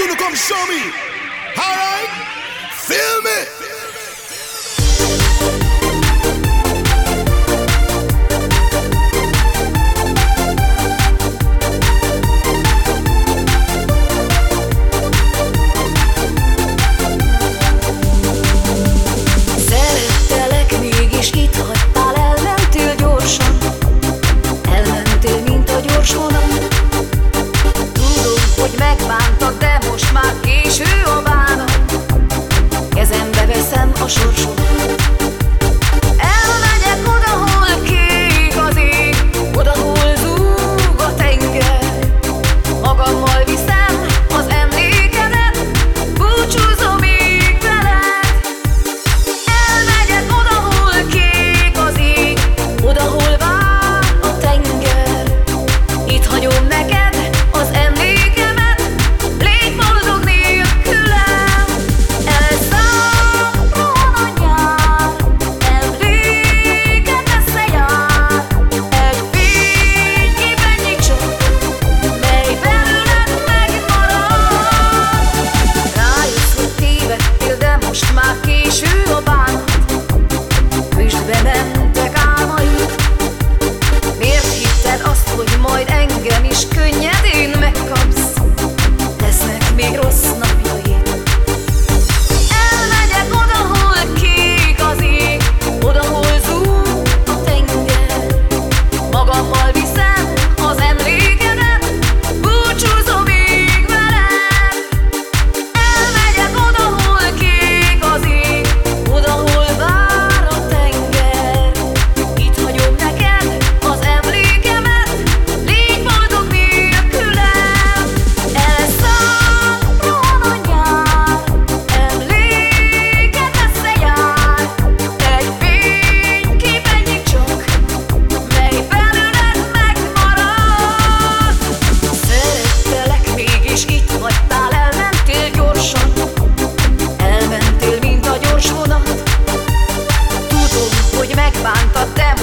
want to come show me. Alright? Feel me? Soñate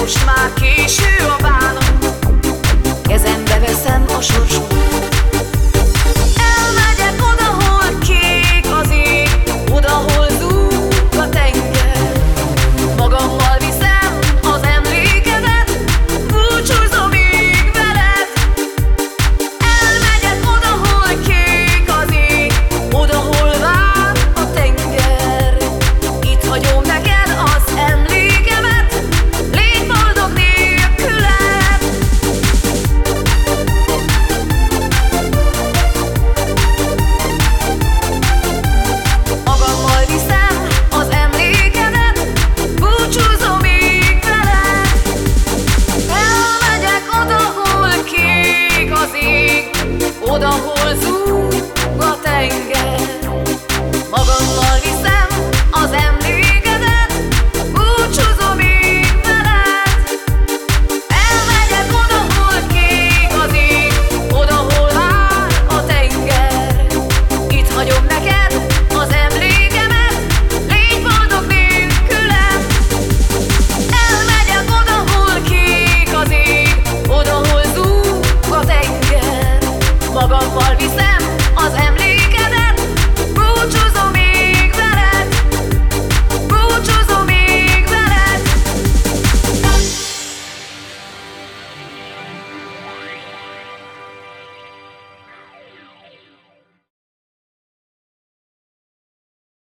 most már késő a